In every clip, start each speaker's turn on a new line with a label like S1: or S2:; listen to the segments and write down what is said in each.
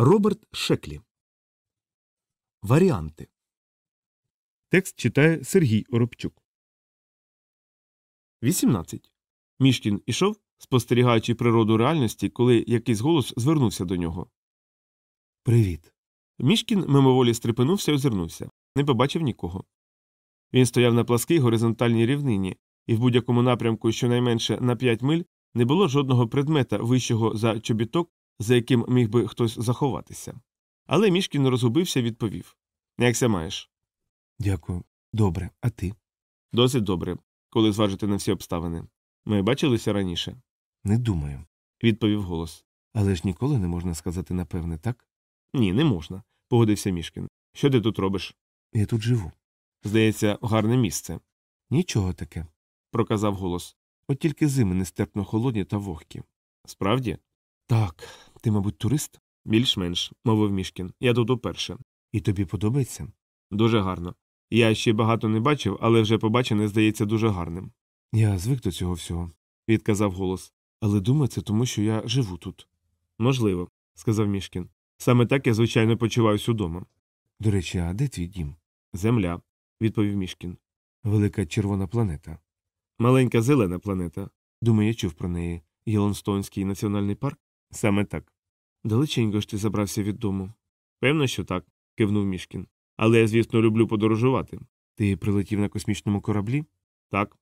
S1: Роберт Шеклі. Варіанти. Текст читає Сергій Оробчук. 18. Мішкін ішов, спостерігаючи природу реальності, коли якийсь голос звернувся до нього. Привіт. Мішкін мимоволі стрепенувся і озирнувся. Не побачив нікого. Він стояв на пласкій горизонтальній рівнині, і в будь-якому напрямку, щонайменше на 5 миль, не було жодного предмета вищого за чобіток, за яким міг би хтось заховатися. Але Мішкін розгубився і відповів Якся маєш? Дякую. Добре, а ти? Досить добре, коли зважити на всі обставини. Ми бачилися раніше? Не думаю, відповів голос. Але ж ніколи не можна сказати напевне, так? Ні, не можна, погодився Мішкін. Що ти тут робиш? Я тут живу. Здається, гарне місце. Нічого таке, проказав голос. От тільки зими нестерпно холодні та вогкі. Справді? Так, ти, мабуть, турист? Більш-менш, мовив Мішкін. Я тут уперше. І тобі подобається? Дуже гарно. Я ще багато не бачив, але вже побачене здається дуже гарним. Я звик до цього всього, відказав голос. Але думаю, це тому, що я живу тут. Можливо, сказав Мішкін. Саме так я, звичайно, почуваюся удома. До речі, а де твій дім? Земля, відповів Мішкін. Велика червона планета. Маленька зелена планета. Думаю, я чув про неї. Єлонстонський національний парк? Саме так. Далеченько ж ти забрався від дому. Певно, що так, кивнув Мішкін. Але я, звісно, люблю подорожувати. Ти прилетів на космічному кораблі? Так.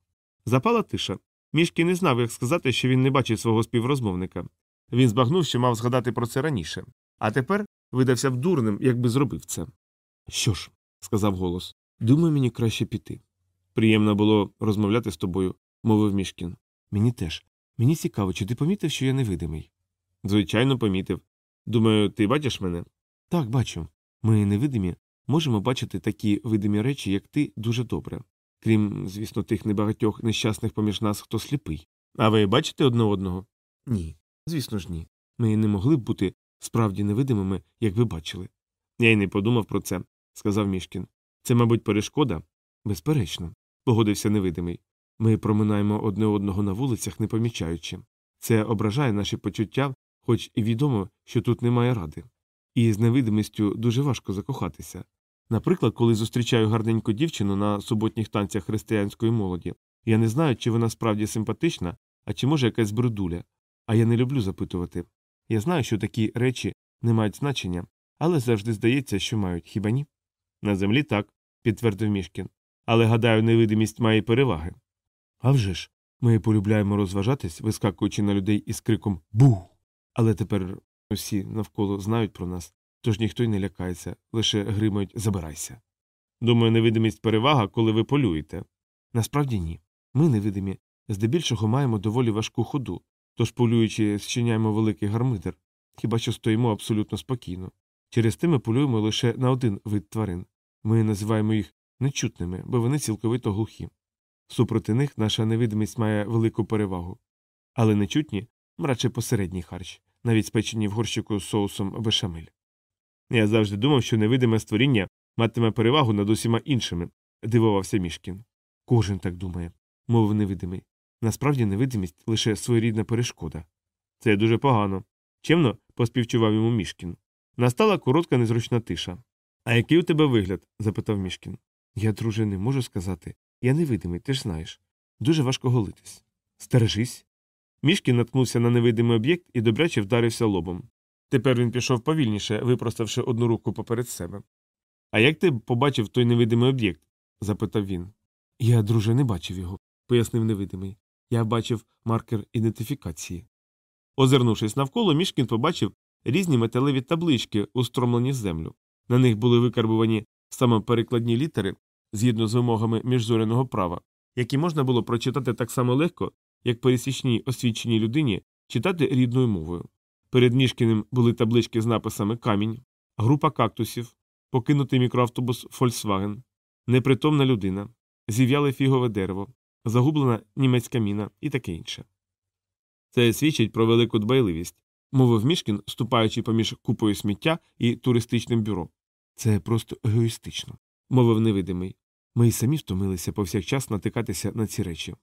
S1: Запала тиша. Мішкін не знав, як сказати, що він не бачив свого співрозмовника. Він збагнув, що мав згадати про це раніше, а тепер видався б дурним, якби зробив це. Що ж, сказав голос, думаю, мені краще піти. Приємно було розмовляти з тобою, мовив Мішкін. Мені теж. Мені цікаво, чи ти помітив, що я невидимий? Звичайно, помітив. Думаю, ти бачиш мене? Так, бачу. Ми невидимі, можемо бачити такі видимі речі, як ти, дуже добре. Крім, звісно, тих небагатьох нещасних поміж нас, хто сліпий. А ви бачите одне одного? Ні. Звісно ж, ні. Ми не могли б бути справді невидимими, як ви бачили. Я й не подумав про це, сказав Мішкін. Це, мабуть, перешкода? Безперечно, погодився невидимий. Ми проминаємо одне одного на вулицях, не помічаючи. Це ображає наші почуття, хоч і відомо, що тут немає ради. І з невидимістю дуже важко закохатися. Наприклад, коли зустрічаю гарненьку дівчину на суботніх танцях християнської молоді, я не знаю, чи вона справді симпатична, а чи може якась брудуля. А я не люблю запитувати. Я знаю, що такі речі не мають значення, але завжди здається, що мають хіба ні? На землі так, підтвердив Мішкін. Але гадаю, невидимість має переваги. А вже ж, ми полюбляємо розважатись, вискакуючи на людей із криком Бу. Але тепер усі навколо знають про нас, тож ніхто й не лякається, лише гримають забирайся. Думаю, невидимість перевага, коли ви полюєте. Насправді ні. Ми невидимі, здебільшого маємо доволі важку ходу, тож полюючи, зчиняємо великий гармидер, хіба що стоїмо абсолютно спокійно. Через те ми полюємо лише на один вид тварин. Ми називаємо їх нечутними, бо вони цілковито глухі. Супроти них наша невидимість має велику перевагу. Але нечутні радше посередній харч, навіть спечені в горщику з соусом бешамель. Я завжди думав, що невидиме створіння матиме перевагу над усіма іншими, дивувався Мішкін. Кожен так думає, мовив невидимий. Насправді невидимість лише своєрідна перешкода. Це дуже погано. Чемно поспівчував йому Мішкін. Настала коротка незручна тиша. А який у тебе вигляд? запитав Мішкін. Я, друже, не можу сказати. Я невидимий, ти ж знаєш. Дуже важко голитись. Стережись. Мішкін наткнувся на невидимий об'єкт і добряче вдарився лобом. Тепер він пішов повільніше, випроставши одну руку поперед себе. А як ти побачив той невидимий об'єкт? запитав він. Я, друже, не бачив його, пояснив невидимий. Я бачив маркер ідентифікації. Озирнувшись навколо, Мішкін побачив різні металеві таблички, устромлені в землю. На них були викарбувані самоперекладні літери згідно з вимогами міжзоряного права, які можна було прочитати так само легко, як пересічній освіченій людині читати рідною мовою. Перед Мішкіним були таблички з написами Камінь, група кактусів, покинутий мікроавтобус Volkswagen, непритомна людина, зів'яле фігове дерево, загублена німецька міна і таке інше. Це свідчить про велику дбайливість, мовив Мішкін, ступаючи поміж купою сміття і туристичним бюро. Це просто егоїстично, мовив невидимий. Ми й самі втомилися повсякчас натикатися на ці речі.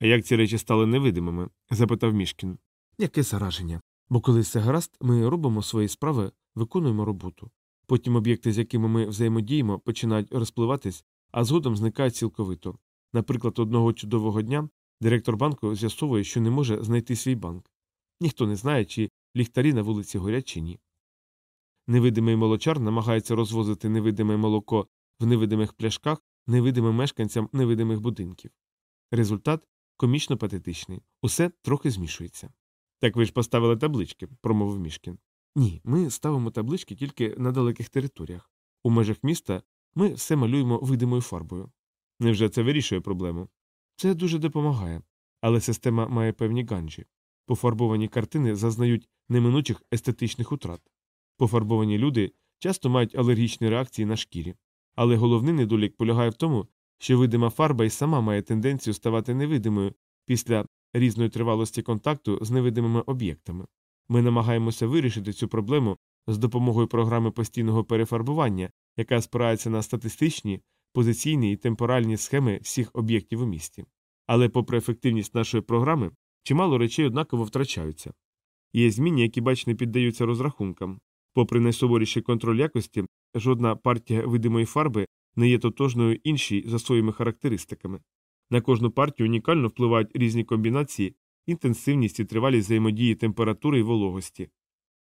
S1: Як ці речі стали невидимими? запитав Мішкін. Яке зараження? Бо коли все гаразд, ми робимо свої справи виконуємо роботу. Потім об'єкти, з якими ми взаємодіємо, починають розпливатись, а згодом зникають цілковито. Наприклад, одного чудового дня директор банку з'ясовує, що не може знайти свій банк. Ніхто не знає, чи ліхтарі на вулиці горять чи ні. Невидимий молочар намагається розвозити невидиме молоко в невидимих пляшках невидимим мешканцям невидимих будинків. Результат комічно патетичний. Усе трохи змішується. Так ви ж поставили таблички, промовив мішкін. Ні, ми ставимо таблички тільки на далеких територіях. У межах міста ми все малюємо видимою фарбою. Невже це вирішує проблему? Це дуже допомагає, але система має певні ганджі. Пофарбовані картини зазнають неминучих естетичних утрат. Пофарбовані люди часто мають алергічні реакції на шкірі. Але головний недолік полягає в тому, що видима фарба і сама має тенденцію ставати невидимою після різної тривалості контакту з невидимими об'єктами. Ми намагаємося вирішити цю проблему з допомогою програми постійного перефарбування, яка спирається на статистичні, позиційні і темпоральні схеми всіх об'єктів у місті. Але, попри ефективність нашої програми, чимало речей однаково втрачаються. Є зміни, які бач не піддаються розрахункам. Попри найсуворіший контроль якості, жодна партія видимої фарби не є тотожною іншій за своїми характеристиками. На кожну партію унікально впливають різні комбінації, інтенсивність і тривалість взаємодії температури і вологості.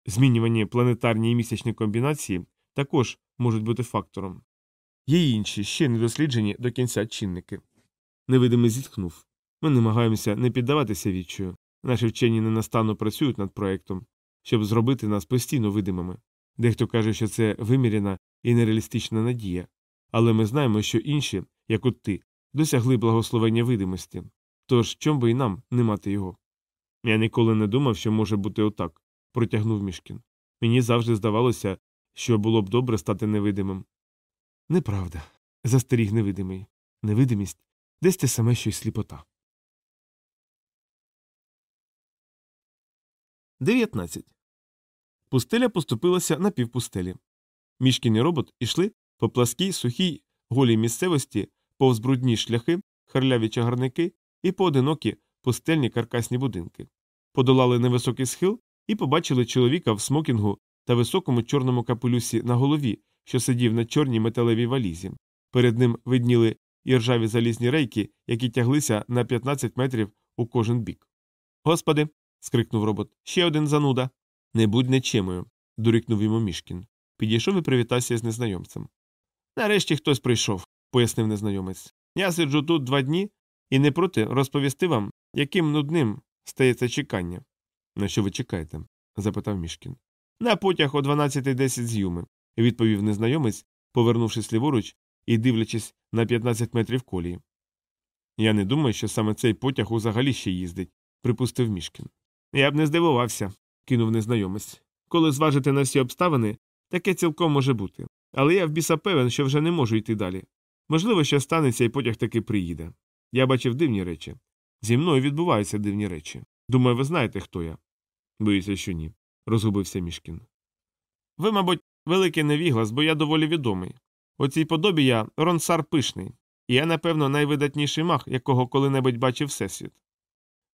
S1: Змінювані планетарні і місячні комбінації також можуть бути фактором. Є інші ще не досліджені до кінця чинники. Невидимий зітхнув. Ми намагаємося не піддаватися відчую. Наші вчені ненастанно працюють над проектом, щоб зробити нас постійно видимими. Дехто каже, що це виміряна і нереалістична надія, але ми знаємо, що інші, як от ти, досягли благословення видимості, тож чом би і нам не мати його. Я ніколи не думав, що може бути отак, протягнув мішкін. Мені завжди здавалося, що було б добре стати невидимим. Неправда, застеріг невидимий. Невидимість десь те саме, що й сліпота. 19. Пустеля поступилася на півпустелі. Мішкін і робот ішли по пласкій, сухій, голій місцевості, повз брудні шляхи, харляві чагарники і поодинокі пустельні каркасні будинки. Подолали невисокий схил і побачили чоловіка в смокінгу та високому чорному капелюсі на голові, що сидів на чорній металевій валізі. Перед ним видніли іржаві залізні рейки, які тяглися на 15 метрів у кожен бік. Господи. скрикнув робот. Ще один зануда. Не будь нечемою, дорікнув йому мішкін. Підійшов і привітався з незнайомцем. Нарешті хтось прийшов, пояснив незнайомець. Я сиджу тут два дні і не проти розповісти вам, яким нудним стається чекання. На що ви чекаєте? запитав мішкін. На потяг о 12.10 з Юми, відповів незнайомець, повернувшись ліворуч і дивлячись на 15 метрів колії. Я не думаю, що саме цей потяг взагалі ще їздить, припустив мішкін. Я б не здивувався, кинув незнайомець. Коли зважити на всі обставини, таке цілком може бути. Але я в біса певен, що вже не можу йти далі. Можливо, що станеться і потяг таки приїде. Я бачив дивні речі. Зі мною відбуваються дивні речі. Думаю, ви знаєте, хто я. Боюся, що ні, розгубився мішкін. Ви, мабуть, великий невіглас, бо я доволі відомий. У цій подобі я ронсар пишний, і я, напевно, найвидатніший мах, якого коли-небудь бачив всесвіт.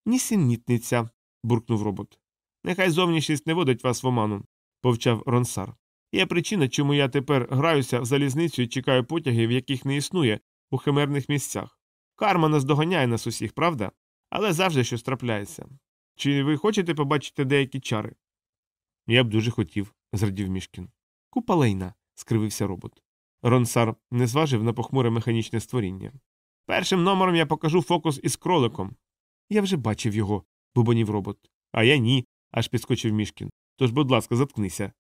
S1: Нісенітниця, буркнув робот. Нехай зовнішність не водить вас в оману, повчав Ронсар. Є причина, чому я тепер граюся в залізницю і чекаю потягів, яких не існує у химерних місцях. Карма наздоганяє нас усіх, правда? Але завжди щось трапляється. Чи ви хочете побачити деякі чари? Я б дуже хотів, зрадів мішкін. Купа лейна, скривився робот. Ронсар не зважив на похмуре механічне створіння. Першим номером я покажу фокус із кроликом. Я вже бачив його, бубонів робот. А я ні, аж підскочив мішкін. Тож, будь ласка, заткнися.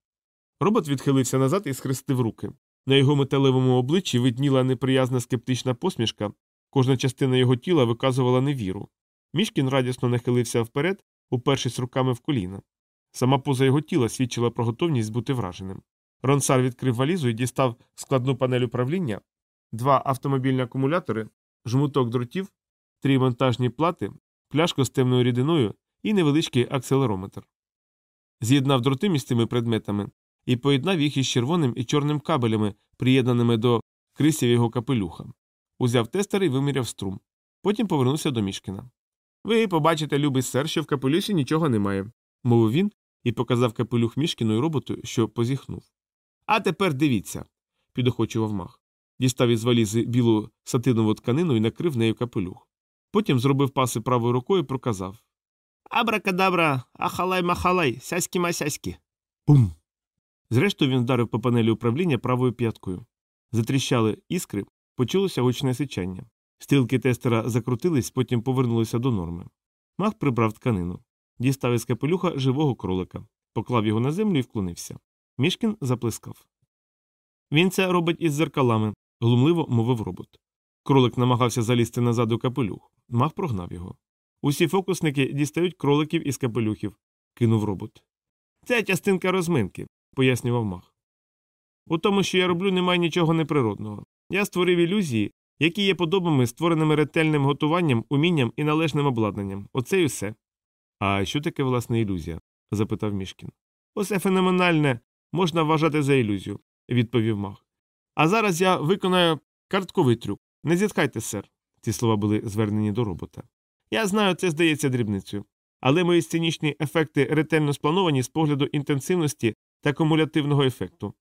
S1: Робот відхилився назад і схрестив руки. На його металевому обличчі видніла неприязна скептична посмішка, кожна частина його тіла виказувала невіру. Мішкін радісно нахилився вперед, упершись руками в коліна. Сама поза його тіла свідчила про готовність бути враженим. Ронсар відкрив валізу і дістав складну панель управління, два автомобільні акумулятори, жмуток дротів, три монтажні плати, пляшку з темною рідиною і невеличкий акселерометр. З'єднав дроти між цими предметами і поєднав їх із червоним і чорним кабелями, приєднаними до крисів його капелюха. Узяв тестер і виміряв струм. Потім повернувся до Мішкіна. Ви побачите, любий сер, що в капелюсі нічого немає, мовив він і показав капелюх мішкіною роботу, що позіхнув. А тепер дивіться, підохочував мах. Дістав із валізи білу сатинову тканину і накрив нею капелюх. Потім зробив паси правою рукою і проказав Абракадабра, ахалай махалай, сяські масяські. Зрештою він вдарив по панелі управління правою п'яткою. Затріщали іскри, почулося гучне сичання. Стрілки тестера закрутились, потім повернулися до норми. Мах прибрав тканину, дістав із капелюха живого кролика, поклав його на землю і вклонився. Мішкін заплескав. Він це робить із зеркалами, глумливо мовив робот. Кролик намагався залізти назад у капелюх. Мах прогнав його. Усі фокусники дістають кроликів із капелюхів, кинув робот. Це частинка розминки, пояснював мах. У тому, що я роблю, немає нічого неприродного. Я створив ілюзії, які є подобами, створеними ретельним готуванням, умінням і належним обладнанням. Оце й усе. А що таке власне ілюзія? запитав Мішкін. Усе феноменальне можна вважати за ілюзію, відповів мах. А зараз я виконаю картковий трюк. Не зітхайте, сер. Ці слова були звернені до робота. Я знаю, це здається дрібницею. Але мої сценічні ефекти ретельно сплановані з погляду інтенсивності та кумулятивного ефекту.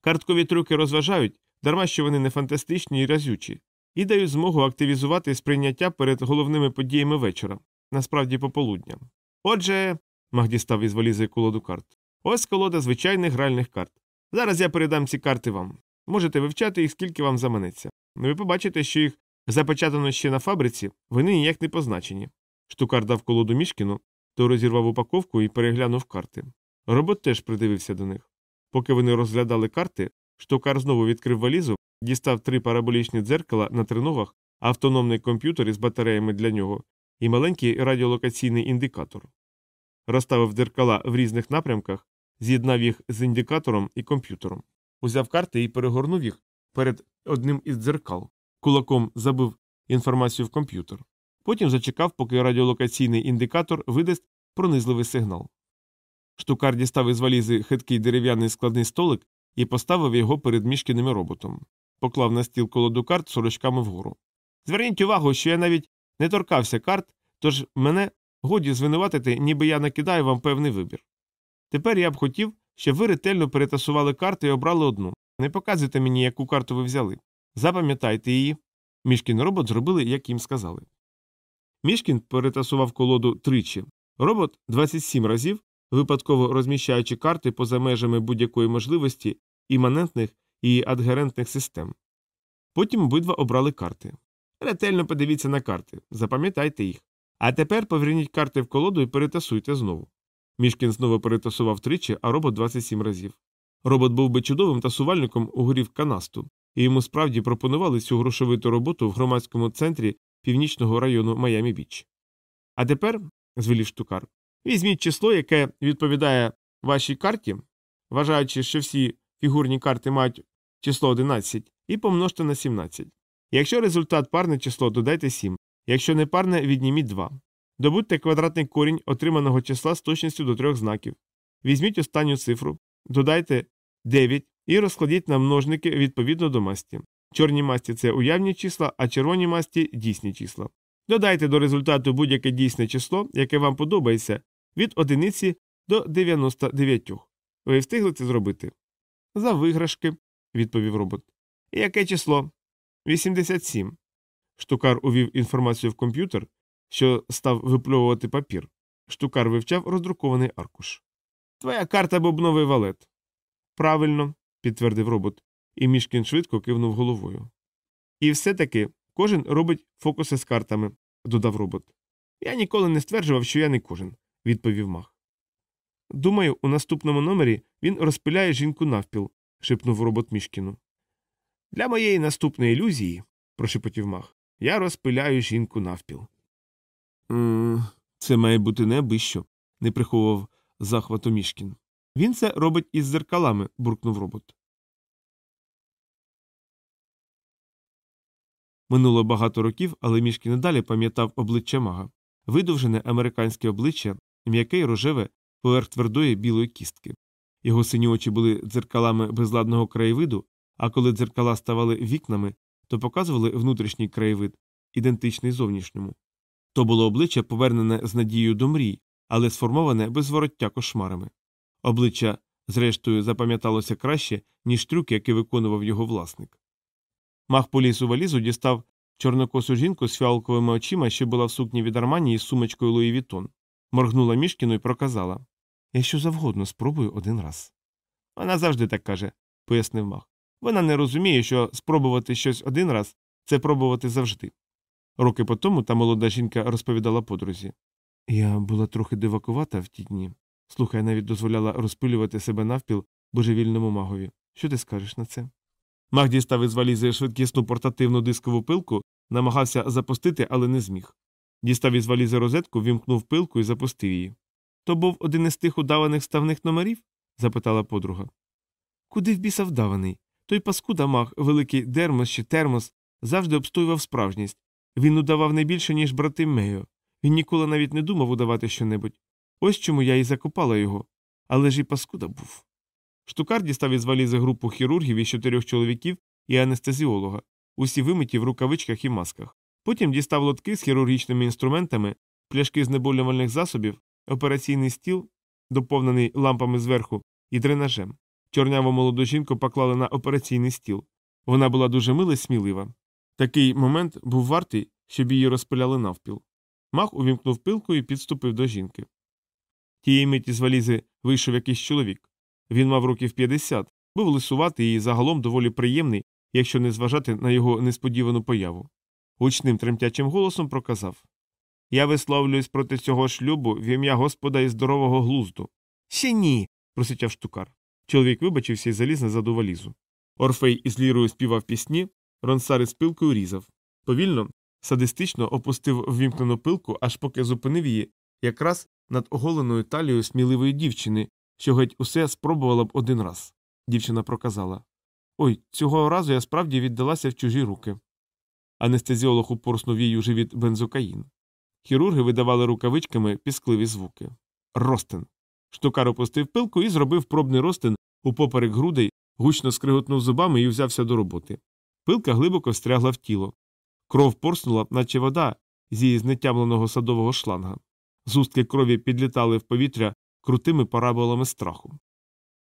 S1: Карткові трюки розважають, дарма що вони не фантастичні і разючі, і дають змогу активізувати сприйняття перед головними подіями вечора, насправді пополудня. Отже, мах дістав із валізи колоду карт. Ось колода звичайних гральних карт. Зараз я передам ці карти вам. Можете вивчати їх, скільки вам заманеться. Ви побачите, що їх запечатано ще на фабриці, вони ніяк не позначені. Штукар дав колоду мішкіну, то розірвав упаковку і переглянув карти. Робот теж придивився до них. Поки вони розглядали карти, штукар знову відкрив валізу, дістав три параболічні дзеркала на триногах, автономний комп'ютер із батареями для нього і маленький радіолокаційний індикатор. Розставив дзеркала в різних напрямках, з'єднав їх з індикатором і комп'ютером. Узяв карти і перегорнув їх перед одним із дзеркал. Кулаком забив інформацію в комп'ютер. Потім зачекав, поки радіолокаційний індикатор видасть пронизливий сигнал. Штукар дістав із валізи хиткий дерев'яний складний столик і поставив його перед мішкіним роботом, поклав на стіл колоду карт сорочками вгору. Зверніть увагу, що я навіть не торкався карт, тож мене годі звинуватити, ніби я накидаю вам певний вибір. Тепер я б хотів, щоб ви ретельно перетасували карти і обрали одну. Не показуйте мені, яку карту ви взяли. Запам'ятайте її. Мішкін робот зробили, як їм сказали. Мішкін перетасував колоду тричі. Робот 27 разів, випадково розміщаючи карти поза межами будь-якої можливості іманентних і адгерентних систем. Потім обидва обрали карти. Ретельно подивіться на карти, запам'ятайте їх. А тепер поверніть карти в колоду і перетасуйте знову. Мішкін знову перетасував тричі, а робот 27 разів. Робот був би чудовим тасувальником у горів канасту, і йому справді пропонували цю грошовиту роботу в громадському центрі північного району Майами Біч. А тепер, звелів штукар, візьміть число, яке відповідає вашій карті, вважаючи, що всі фігурні карти мають число 11, і помножте на 17. Якщо результат парне число, додайте 7, якщо не парне, відніміть 2. Добудьте квадратний корінь отриманого числа з точністю до трьох знаків. Візьміть останню цифру, додайте 9 і розкладіть на множники відповідно до масті. Чорні масті це уявні числа, а червоні масті дійсні числа. Додайте до результату будь-яке дійсне число, яке вам подобається, від одиниці до 99. Ви встигли це зробити? За виграшки, відповів робот. Яке число? 87. Штукар увів інформацію в комп'ютер, що став випльовувати папір. Штукар вивчав роздрукований аркуш. Твоя карта бобновий валет. Правильно, підтвердив робот, і мішкін швидко кивнув головою. І все таки кожен робить фокуси з картами, додав робот. Я ніколи не стверджував, що я не кожен, відповів мах. Думаю, у наступному номері він розпиляє жінку навпіл, шепнув робот мішкіну. Для моєї наступної ілюзії, прошепотів мах, я розпиляю жінку навпіл. Це має бути не що, не приховував захвату мішкін. Він це робить із зеркалами, буркнув робот. Минуло багато років, але мішкін і далі пам'ятав обличчя мага, видовжене американське обличчя, м'яке й рожеве поверх твердої білої кістки. Його сині очі були дзеркалами безладного краєвиду, а коли дзеркала ставали вікнами, то показували внутрішній краєвид, ідентичний зовнішньому. То було обличчя повернене з надією до мрій, але сформоване без вороття кошмарами. Обличчя, зрештою, запам'яталося краще, ніж трюк, який виконував його власник. Мах поліз у валізу, дістав чорнокосу жінку з фіалковими очима, що була в сукні від Армані із сумочкою Луї Вітон. Моргнула мішкіну і проказала Я що завгодно спробую один раз. Вона завжди так каже, пояснив мах. Вона не розуміє, що спробувати щось один раз це пробувати завжди. Роки по тому та молода жінка розповідала подрузі. Я була трохи дивакувата в ті дні. Слухай, навіть дозволяла розпилювати себе навпіл божевільному магові. Що ти скажеш на це? Маг дістав із валізи швидкісну портативну дискову пилку, намагався запустити, але не зміг. Дістав із валізи розетку, вімкнув пилку і запустив її. То був один із тих удаваних ставних номерів? запитала подруга. Куди в біса вдаваний? Той паскуда маг, великий дермос чи термос, завжди обстоював справжність. Він удавав не більше, ніж брати Мео. Він ніколи навіть не думав удавати щонебудь. Ось чому я і закопала його. Але ж і паскуда був. Штукар дістав із валізи групу хірургів із чотирьох чоловіків і анестезіолога, усі вимиті в рукавичках і масках. Потім дістав лотки з хірургічними інструментами, пляшки знеболювальних засобів, операційний стіл, доповнений лампами зверху, і дренажем. Чорняву молоду жінку поклали на операційний стіл. Вона була дуже мила і смілива. Такий момент був вартий, щоб її розпиляли навпіл. Мах увімкнув пилку і підступив до жінки. Тієї миті з валізи вийшов якийсь чоловік. Він мав років 50, був лисуватий і загалом доволі приємний, якщо не зважати на його несподівану появу. Гучним тремтячим голосом проказав Я висловлююсь проти цього шлюбу в ім'я Господа і здорового глузду. Ще ні. просичав штукар. Чоловік вибачився і заліз назад у валізу. Орфей із лірою співав пісні, ронсар із пилкою різав. Повільно, садистично опустив ввімкнену пилку, аж поки зупинив її якраз над оголеною талією сміливої дівчини, що геть усе спробувала б один раз. Дівчина проказала Ой, цього разу я справді віддалася в чужі руки. Анестезіолог упорснув їй у живіт бензокаїн. Хірурги видавали рукавичками піскливі звуки. Ростин. Штукар опустив пилку і зробив пробний ростин упоперек грудей, гучно скриготнув зубами і взявся до роботи. Пилка глибоко встрягла в тіло. Кров порснула, наче вода з її знетямленого садового шланга. Зустки крові підлітали в повітря крутими параболами страху.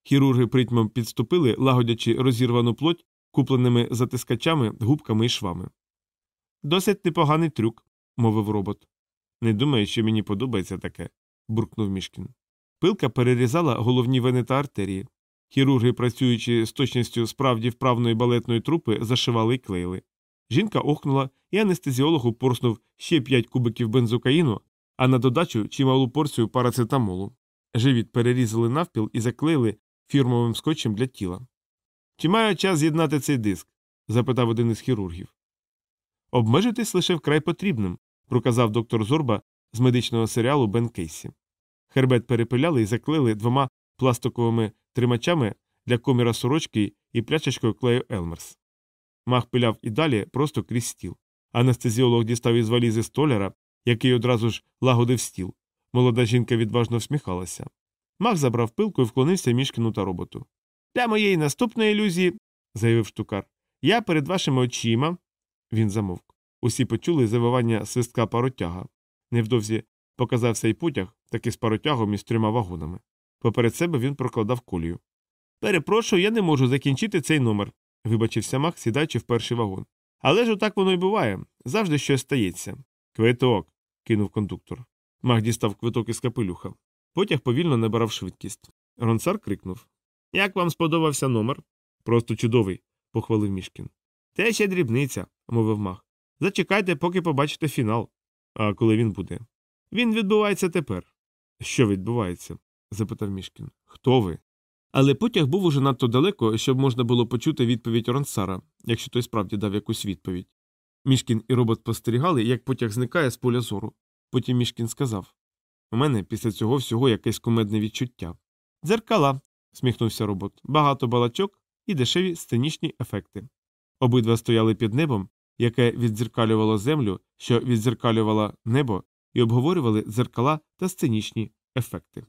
S1: Хірурги притьмом підступили, лагодячи розірвану плоть купленими затискачами, губками і швами. Досить непоганий трюк, мовив робот. Не думаю, що мені подобається таке, буркнув мішкін. Пилка перерізала головні вени та артерії. Хірурги, працюючи з точністю справді вправної балетної трупи, зашивали і клеїли. Жінка охнула, і анестезіолог упорснув ще п'ять кубиків бензокаїну, а на додачу чималу порцію парацетамолу. Живіт перерізали навпіл і заклеїли фірмовим скотчем для тіла. Чи маю час з'єднати цей диск? запитав один із хірургів. Обмежитись лише вкрай потрібним, проказав доктор Зорба з медичного серіалу Бен Кейсі. Хербет перепиляли і заклеїли двома пластиковими тримачами для коміра сорочки і пляшечкою клею Елмерс. Мах пиляв і далі просто крізь стіл. Анестезіолог дістав із валізи столяра, який одразу ж лагодив стіл. Молода жінка відважно всміхалася. Мах забрав пилку і вклонився Мішкіну та роботу. Для моєї наступної ілюзії, заявив штукар, я перед вашими очима. Він замовк. Усі почули завивання свистка паротяга. Невдовзі показався й потяг, таки з паротягом із трьома вагонами. Поперед себе він прокладав колію. Перепрошую, я не можу закінчити цей номер, вибачився Мах, сідаючи в перший вагон. Але ж отак воно й буває. Завжди щось стається. Квиток. кинув кондуктор. Мах дістав квиток із капелюха. Потяг повільно набирав швидкість. Ронцар крикнув Як вам сподобався номер? Просто чудовий, похвалив мішкін. Те ще дрібниця, мовив мах. Зачекайте, поки побачите фінал. А коли він буде? Він відбувається тепер. Що відбувається? запитав мішкін. Хто ви? Але потяг був уже надто далеко, щоб можна було почути відповідь Ронсара, якщо той справді дав якусь відповідь. Мішкін і робот спостерігали, як потяг зникає з поля зору. Потім мішкін сказав У мене після цього всього якесь кумедне відчуття. Дзеркала, сміхнувся робот, багато балачок і дешеві сценічні ефекти. Обидва стояли під небом, яке віддзеркалювало землю, що віддзеркалювало небо, і обговорювали дзеркала та сценічні ефекти.